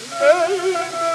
Ellerim